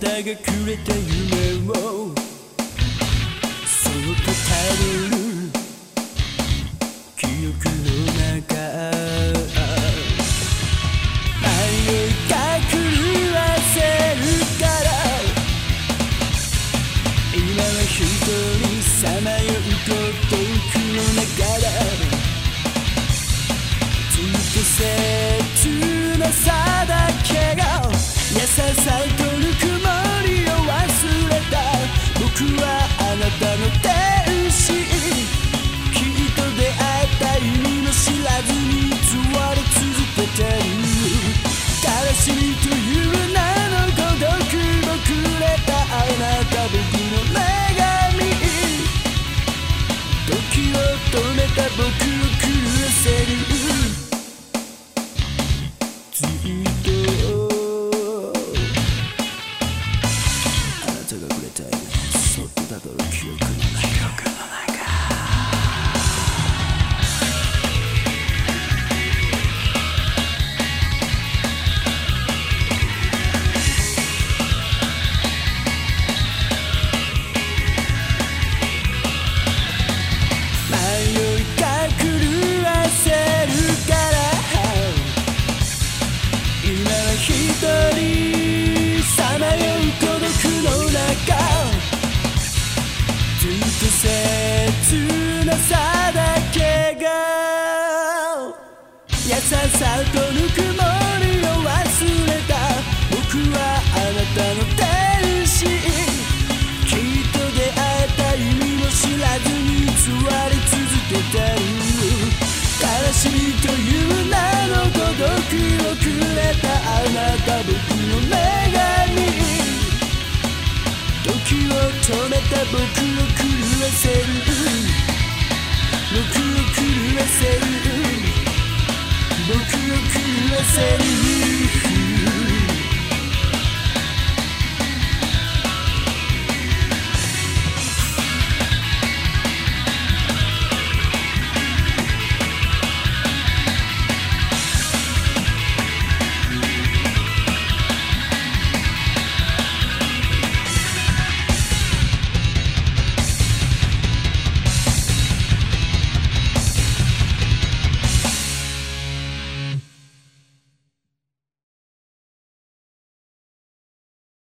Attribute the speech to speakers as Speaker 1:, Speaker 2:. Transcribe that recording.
Speaker 1: たがくれた夢をそっとたどる記憶の中迷いが狂わせるから今は一人さまよう孤独の中だずっと切なさだけが優しさとかずっと切なさだけが優しさとぬくも時を止めた僕を狂わせる。僕を狂わせる。僕を狂わせる。